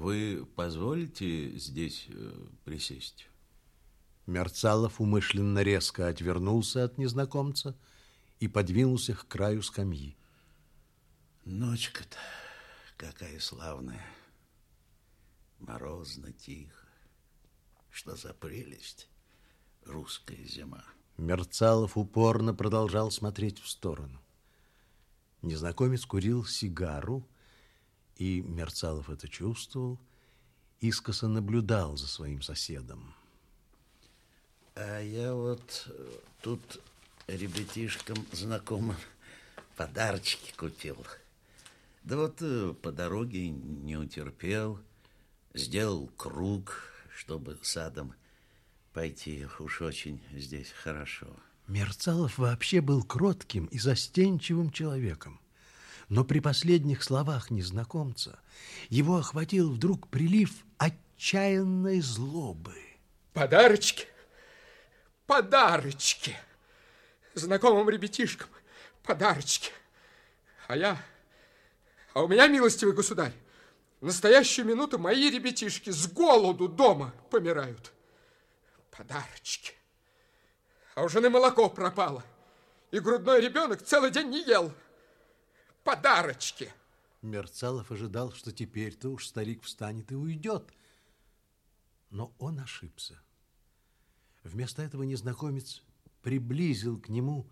Вы позволите здесь э, присесть? Мерцалов умышленно резко отвернулся от незнакомца и подвинулся к краю скамьи. Ночка-то какая славная. Морозно, тихо. Что за прелесть русская зима. Мерцалов упорно продолжал смотреть в сторону. Незнакомец курил сигару, и Мерцалов это чувствовал, искоса наблюдал за своим соседом. А я вот э, тут ребятишкам знакомым подарочки купил. Да вот э, по дороге не утерпел, сделал круг, чтобы садом пойти. Уж очень здесь хорошо. Мерцалов вообще был кротким и застенчивым человеком. Но при последних словах незнакомца его охватил вдруг прилив отчаянной злобы. Подарочки, подарочки, знакомым ребятишкам подарочки. А я, а у меня, милостивый государь, в настоящую минуту мои ребятишки с голоду дома помирают. Подарочки. А у жены молоко пропало, и грудной ребенок целый день не ел. Подарочки. Мерцалов ожидал, что теперь-то уж старик встанет и уйдет. Но он ошибся. Вместо этого незнакомец приблизил к нему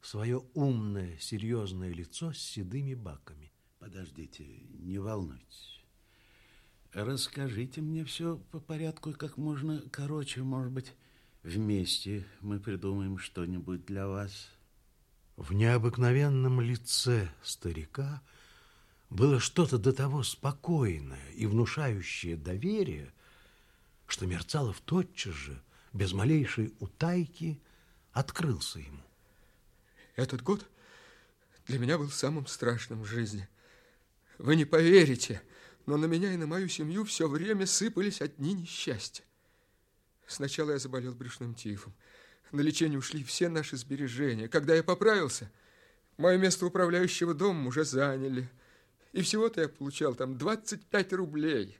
свое умное, серьезное лицо с седыми баками. Подождите, не волнуйтесь. Расскажите мне все по порядку, как можно короче, может быть, вместе мы придумаем что-нибудь для вас. В необыкновенном лице старика было что-то до того спокойное и внушающее доверие, что Мерцалов тотчас же, без малейшей утайки, открылся ему. Этот год для меня был самым страшным в жизни. Вы не поверите, но на меня и на мою семью все время сыпались одни несчастья. Сначала я заболел брюшным тифом. На лечение ушли все наши сбережения. Когда я поправился, мое место управляющего домом уже заняли. И всего-то я получал там 25 рублей.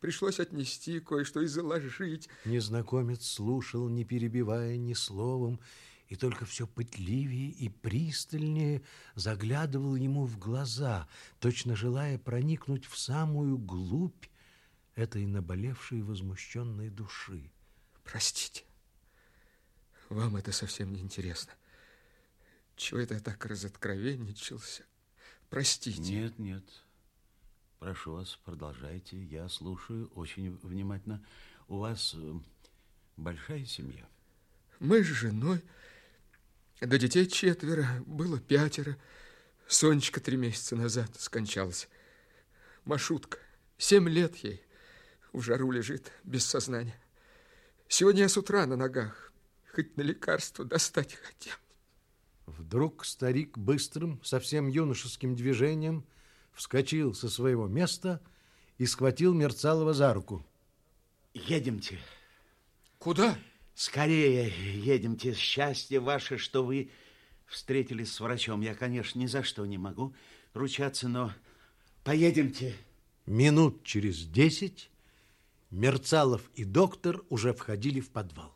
Пришлось отнести кое-что и заложить. Незнакомец слушал, не перебивая ни словом, и только все пытливее и пристальнее заглядывал ему в глаза, точно желая проникнуть в самую глубь этой наболевшей возмущенной души. Простите, вам это совсем не интересно. Чего это я так разоткровенничался? Простите. Нет, нет. Прошу вас, продолжайте. Я слушаю очень внимательно. У вас э, большая семья? Мы с женой до детей четверо, было пятеро. Сонечка три месяца назад скончалась. Машутка, семь лет ей, в жару лежит, без сознания. Сегодня я с утра на ногах, хоть на лекарство достать хотел. Вдруг старик быстрым, совсем юношеским движением вскочил со своего места и схватил Мерцалова за руку. Едемте. Куда? Скорее едемте. Счастье ваше, что вы встретились с врачом. Я, конечно, ни за что не могу ручаться, но поедемте. Минут через десять Мерцалов и доктор уже входили в подвал.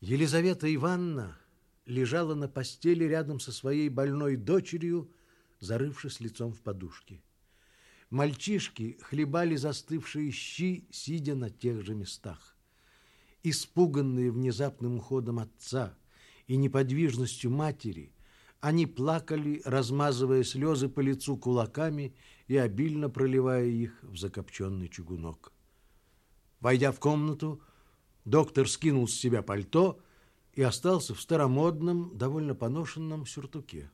Елизавета Ивановна лежала на постели рядом со своей больной дочерью, зарывшись лицом в подушки. Мальчишки хлебали застывшие щи, сидя на тех же местах. Испуганные внезапным уходом отца и неподвижностью матери, они плакали, размазывая слезы по лицу кулаками и обильно проливая их в закопченный чугунок. Войдя в комнату, доктор скинул с себя пальто и остался в старомодном, довольно поношенном сюртуке.